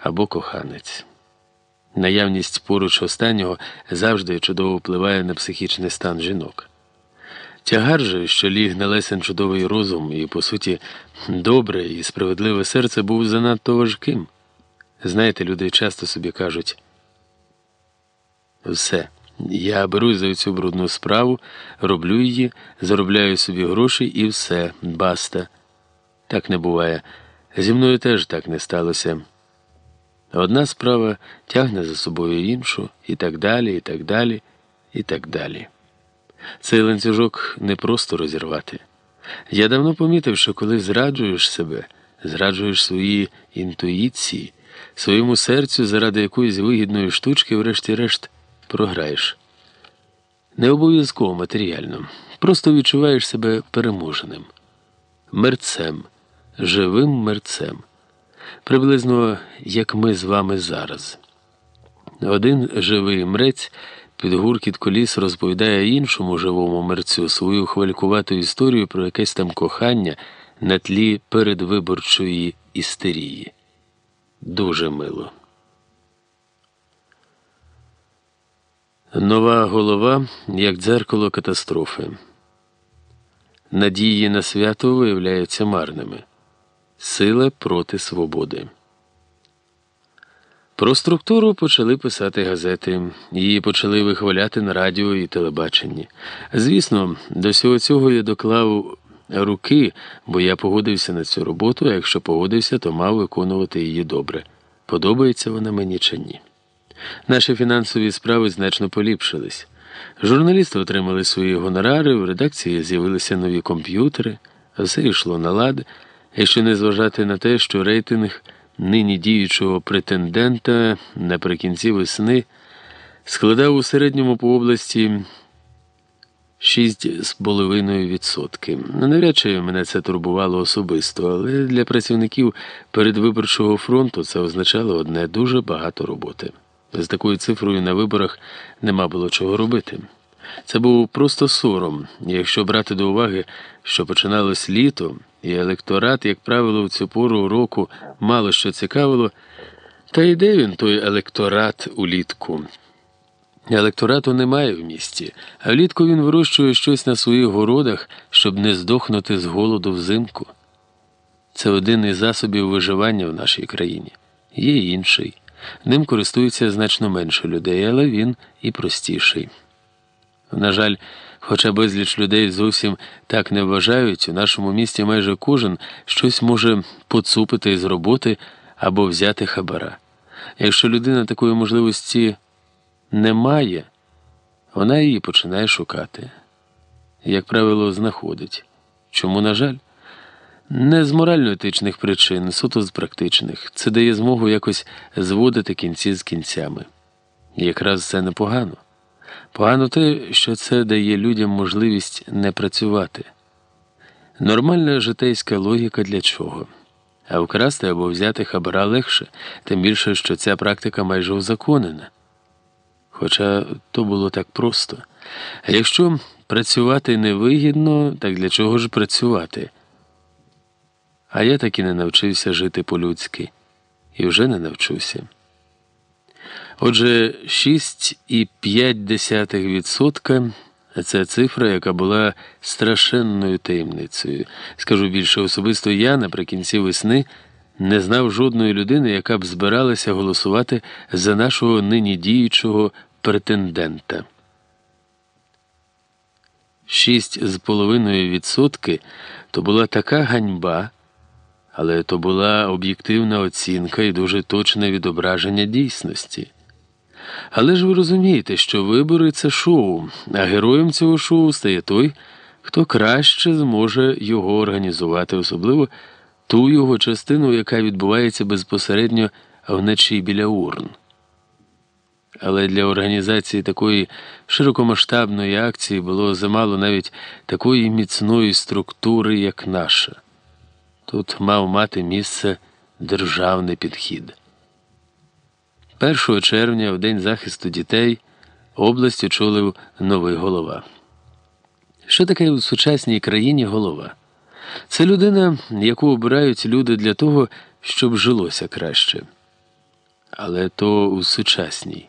або коханець. Наявність поруч останнього завжди чудово впливає на психічний стан жінок. Тягар же, що ліг на лесен чудовий розум і, по суті, добре і справедливе серце був занадто важким. Знаєте, люди часто собі кажуть все, я берусь за цю брудну справу, роблю її, заробляю собі гроші і все, баста. Так не буває. Зі мною теж так не сталося. Одна справа тягне за собою іншу, і так далі, і так далі, і так далі. Цей ланцюжок не просто розірвати. Я давно помітив, що коли зраджуєш себе, зраджуєш свої інтуїції, своєму серцю заради якоїсь вигідної штучки, врешті-решт, програєш. Не обов'язково матеріально, просто відчуваєш себе переможеним, мерцем, живим мерцем приблизно як ми з вами зараз. Один живий мрець під гуркіт коліс розповідає іншому живому мерцю свою хвалькувату історію про якесь там кохання на тлі передвиборчої істерії. Дуже мило. Нова голова як дзеркало катастрофи. Надії на свято виявляються марними. Сила проти свободи. Про структуру почали писати газети, її почали вихваляти на радіо і телебаченні. Звісно, до всього цього я доклав руки, бо я погодився на цю роботу, а якщо погодився, то мав виконувати її добре. Подобається вона мені чи ні. Наші фінансові справи значно поліпшились. Журналісти отримали свої гонорари, в редакції з'явилися нові комп'ютери, все йшло на лад. Якщо не зважати на те, що рейтинг нині діючого претендента наприкінці весни складав у середньому по області 6,5%. Ну, навряд чи мене це турбувало особисто, але для працівників передвиборчого фронту це означало одне дуже багато роботи. З такою цифрою на виборах нема було чого робити. Це був просто сором, якщо брати до уваги, що починалось літо, і електорат, як правило, в цю пору року мало що цікавило, та йде він той електорат улітку. Електорату немає в місті, а влітку він вирощує щось на своїх городах, щоб не здохнути з голоду взимку. Це один із засобів виживання в нашій країні. Є інший. Ним користується значно менше людей, але він і простіший. На жаль, хоча безліч людей зовсім так не вважають, у нашому місті майже кожен щось може поцупити з роботи або взяти хабара. Якщо людина такої можливості не має, вона її починає шукати. Як правило, знаходить. Чому, на жаль? Не з морально-етичних причин, суто з практичних. Це дає змогу якось зводити кінці з кінцями. Якраз це непогано. Погано те, що це дає людям можливість не працювати. Нормальна житейська логіка для чого? А вкрасти або взяти хабара легше, тим більше, що ця практика майже узаконена. Хоча то було так просто. А якщо працювати невигідно, так для чого ж працювати? А я так і не навчився жити по-людськи, і вже не навчуся. Отже, 6,5% це цифра, яка була страшенною таємницею. Скажу більше особисто я наприкінці весни не знав жодної людини, яка б збиралася голосувати за нашого нині діючого претендента. 6,5% то була така ганьба. Але то була об'єктивна оцінка і дуже точне відображення дійсності. Але ж ви розумієте, що вибори це шоу, а героєм цього шоу стає той, хто краще зможе його організувати, особливо ту його частину, яка відбувається безпосередньо вночі біля урн. Але для організації такої широкомасштабної акції було замало навіть такої міцної структури, як наша. Тут мав мати місце державний підхід. 1 червня, в День захисту дітей, область очолив новий голова. Що таке у сучасній країні голова? Це людина, яку обирають люди для того, щоб жилося краще. але то у сучасній.